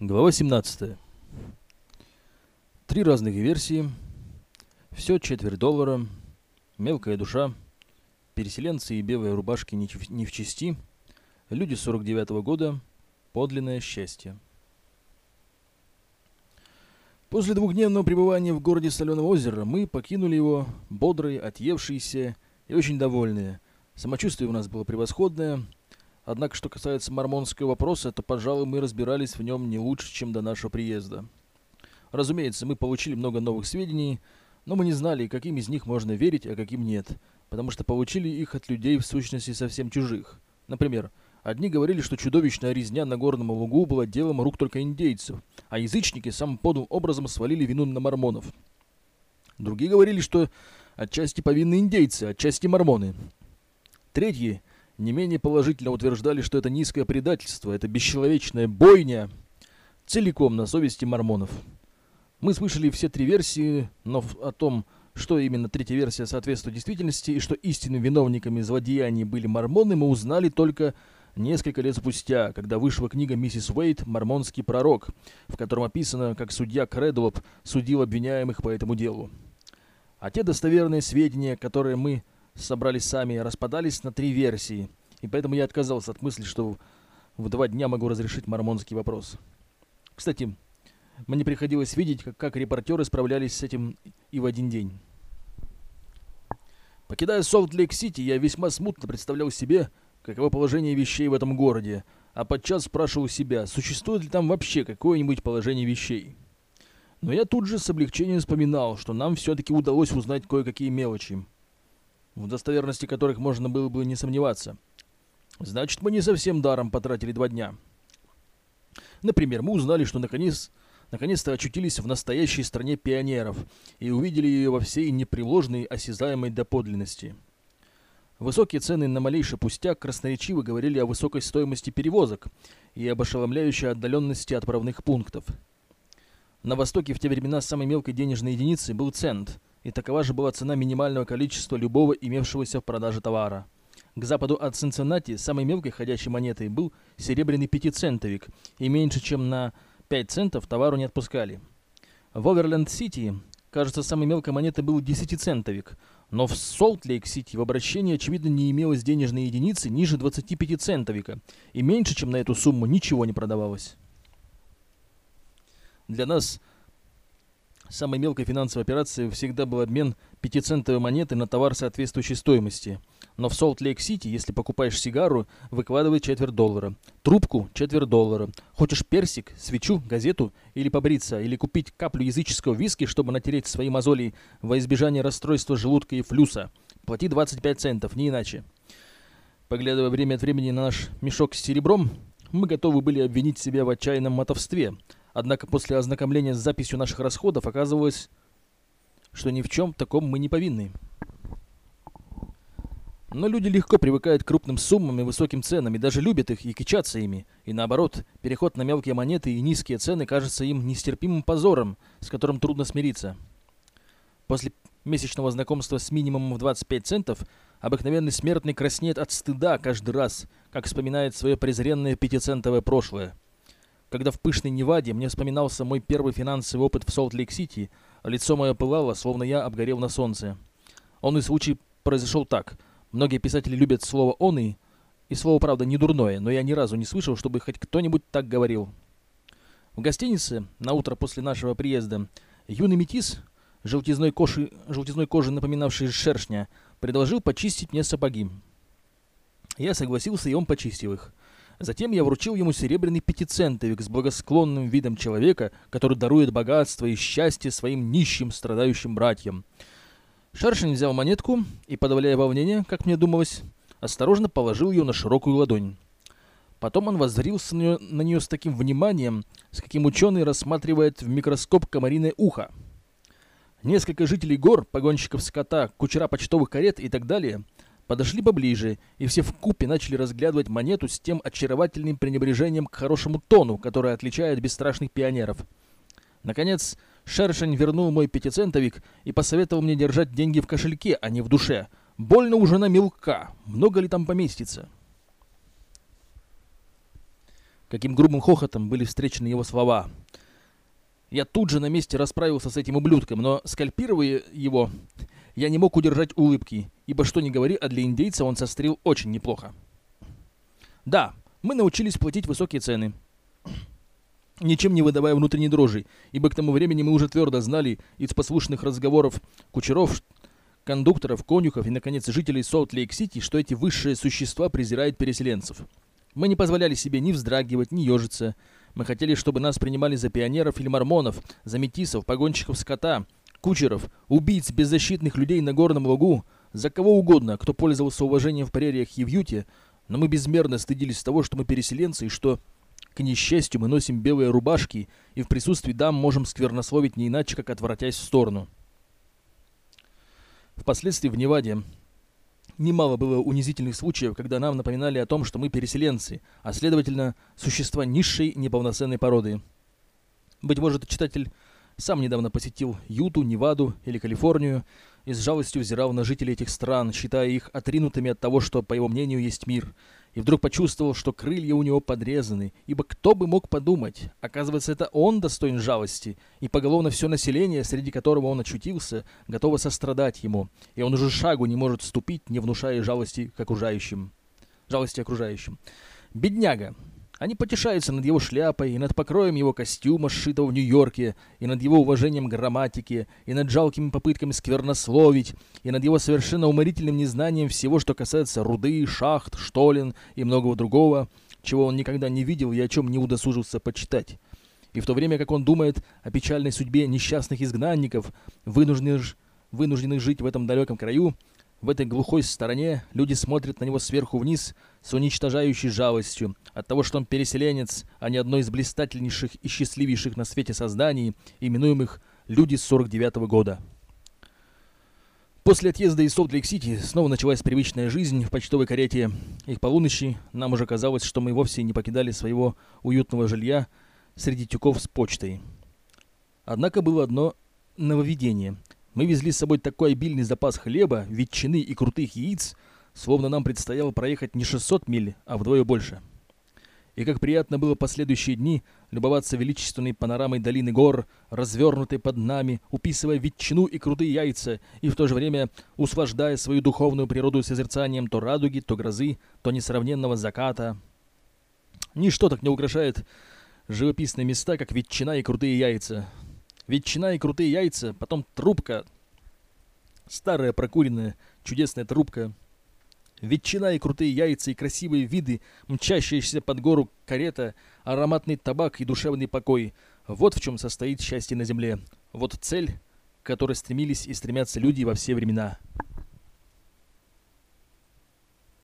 Глава 17. Три разных версии. Все четверть доллара. Мелкая душа. Переселенцы и белые рубашки не, в- не в чести. Люди 49 года. Подлинное счастье. После двухдневного пребывания в городе Соленого озера мы покинули его бодрые, отъевшиеся и очень довольные. Самочувствие у нас было превосходное. Однако, что касается мормонского вопроса, то, пожалуй, мы разбирались в нем не лучше, чем до нашего приезда. Разумеется, мы получили много новых сведений, но мы не знали, каким из них можно верить, а каким нет, потому что получили их от людей в сущности совсем чужих. Например, одни говорили, что чудовищная резня на горном лугу была делом рук только индейцев, а язычники самым подлым образом свалили вину на мормонов. Другие говорили, что отчасти повинны индейцы, отчасти мормоны. Третьи не менее положительно утверждали, что это низкое предательство, это бесчеловечная бойня целиком на совести мормонов. Мы слышали все три версии, но о том, что именно третья версия соответствует действительности и что истинными виновниками злодеяний были мормоны, мы узнали только несколько лет спустя, когда вышла книга миссис Уэйт «Мормонский пророк», в котором описано, как судья Кредуоп судил обвиняемых по этому делу. А те достоверные сведения, которые мы собрали сами, распадались на три версии, и поэтому я отказался от мысли, что в два дня могу разрешить мормонский вопрос. Кстати, мне приходилось видеть, как, как репортеры справлялись с этим и в один день. Покидая Солт-Лейк-Сити, я весьма смутно представлял себе, каково положение вещей в этом городе, а подчас спрашивал себя, существует ли там вообще какое-нибудь положение вещей. Но я тут же с облегчением вспоминал, что нам все-таки удалось узнать кое-какие мелочи, в достоверности которых можно было бы не сомневаться. Значит, мы не совсем даром потратили два дня. Например, мы узнали, что наконец, наконец-то очутились в настоящей стране пионеров и увидели ее во всей непреложной осязаемой доподлинности. Высокие цены на малейший пустяк красноречиво говорили о высокой стоимости перевозок и об ошеломляющей отдаленности отправных пунктов. На Востоке в те времена самой мелкой денежной единицей был цент, и такова же была цена минимального количества любого имевшегося в продаже товара. К западу от Цинциннати самой мелкой ходячей монетой был серебряный пятицентовик, и меньше чем на 5 центов товару не отпускали. В Оверленд-Сити, кажется, самой мелкой монетой был десятицентовик, но в Солт-Лейк-Сити в обращении, очевидно, не имелось денежной единицы ниже 25 центовика, и меньше, чем на эту сумму, ничего не продавалось. Для нас самой мелкой финансовой операцией всегда был обмен пятицентовой монеты на товар соответствующей стоимости. Но в Солт-Лейк-Сити, если покупаешь сигару, выкладывай четверть доллара. Трубку – четверть доллара. Хочешь персик, свечу, газету или побриться, или купить каплю языческого виски, чтобы натереть свои мозоли во избежание расстройства желудка и флюса. Плати 25 центов, не иначе. Поглядывая время от времени на наш мешок с серебром, мы готовы были обвинить себя в отчаянном мотовстве. Однако после ознакомления с записью наших расходов оказывалось, что ни в чем таком мы не повинны. Но люди легко привыкают к крупным суммам и высоким ценам, и даже любят их и кичатся ими. И наоборот, переход на мелкие монеты и низкие цены кажется им нестерпимым позором, с которым трудно смириться. После месячного знакомства с минимумом в 25 центов обыкновенный смертный краснеет от стыда каждый раз, как вспоминает свое презренное пятицентовое прошлое. Когда в пышной Неваде мне вспоминался мой первый финансовый опыт в Солт-Лейк-Сити, лицо мое пылало, словно я обгорел на солнце. Он и случай произошел так. Многие писатели любят слово «он» и... И слово, правда, не дурное, но я ни разу не слышал, чтобы хоть кто-нибудь так говорил. В гостинице, на утро после нашего приезда, юный метис, желтизной кожи, желтизной кожи напоминавший шершня, предложил почистить мне сапоги. Я согласился, и он почистил их. Затем я вручил ему серебряный пятицентовик с благосклонным видом человека, который дарует богатство и счастье своим нищим страдающим братьям. Шершень взял монетку и, подавляя волнение, как мне думалось, осторожно положил ее на широкую ладонь. Потом он воззрился на нее, на нее с таким вниманием, с каким ученый рассматривает в микроскоп комариное ухо. Несколько жителей гор, погонщиков скота, кучера почтовых карет и так далее подошли поближе, и все вкупе начали разглядывать монету с тем очаровательным пренебрежением к хорошему тону, которое отличает бесстрашных пионеров. Наконец, Шершень вернул мой пятицентовик и посоветовал мне держать деньги в кошельке, а не в душе. Больно уже на мелка. Много ли там поместится? каким грубым хохотом были встречены его слова. Я тут же на месте расправился с этим ублюдком, но, скальпируя его, я не мог удержать улыбки, ибо что ни говори, а для индейца он сострил очень неплохо. Да, мы научились платить высокие цены, ничем не выдавая внутренней дрожи, ибо к тому времени мы уже твердо знали из послушных разговоров кучеров, кондукторов, конюхов и, наконец, жителей Солт-Лейк-Сити, что эти высшие существа презирают переселенцев. Мы не позволяли себе ни вздрагивать, ни ежиться. Мы хотели, чтобы нас принимали за пионеров или мормонов, за метисов, погонщиков скота, кучеров, убийц беззащитных людей на горном лугу, за кого угодно, кто пользовался уважением в прериях и в Юте, но мы безмерно стыдились того, что мы переселенцы и что, к несчастью, мы носим белые рубашки и в присутствии дам можем сквернословить не иначе, как отвратясь в сторону. Впоследствии в Неваде немало было унизительных случаев, когда нам напоминали о том, что мы переселенцы, а следовательно, существа низшей неполноценной породы. Быть может, читатель сам недавно посетил Юту, Неваду или Калифорнию и с жалостью взирал на жителей этих стран, считая их отринутыми от того, что, по его мнению, есть мир – и вдруг почувствовал, что крылья у него подрезаны, ибо кто бы мог подумать, оказывается, это он достоин жалости, и поголовно все население, среди которого он очутился, готово сострадать ему, и он уже шагу не может ступить, не внушая жалости к окружающим. Жалости окружающим. Бедняга, они потешаются над его шляпой, и над покроем его костюма, сшитого в Нью-Йорке, и над его уважением к грамматике, и над жалкими попытками сквернословить, и над его совершенно уморительным незнанием всего, что касается руды, шахт, штолен и многого другого, чего он никогда не видел и о чем не удосужился почитать. И в то время как он думает о печальной судьбе несчастных изгнанников, вынужденных, вынужденных жить в этом далеком краю, в этой глухой стороне люди смотрят на него сверху вниз с уничтожающей жалостью от того, что он переселенец, а не одно из блистательнейших и счастливейших на свете созданий, именуемых «люди с 49 -го года». После отъезда из Солт-Лейк-Сити снова началась привычная жизнь в почтовой карете, и к полуночи нам уже казалось, что мы вовсе не покидали своего уютного жилья среди тюков с почтой. Однако было одно нововведение – мы везли с собой такой обильный запас хлеба, ветчины и крутых яиц, словно нам предстояло проехать не 600 миль, а вдвое больше. И как приятно было последующие дни любоваться величественной панорамой долины гор, развернутой под нами, уписывая ветчину и крутые яйца, и в то же время услаждая свою духовную природу созерцанием то радуги, то грозы, то несравненного заката. Ничто так не украшает живописные места, как ветчина и крутые яйца. Ветчина и крутые яйца, потом трубка. Старая прокуренная чудесная трубка. Ветчина и крутые яйца и красивые виды, мчащаяся под гору карета, ароматный табак и душевный покой. Вот в чем состоит счастье на земле. Вот цель, к которой стремились и стремятся люди во все времена.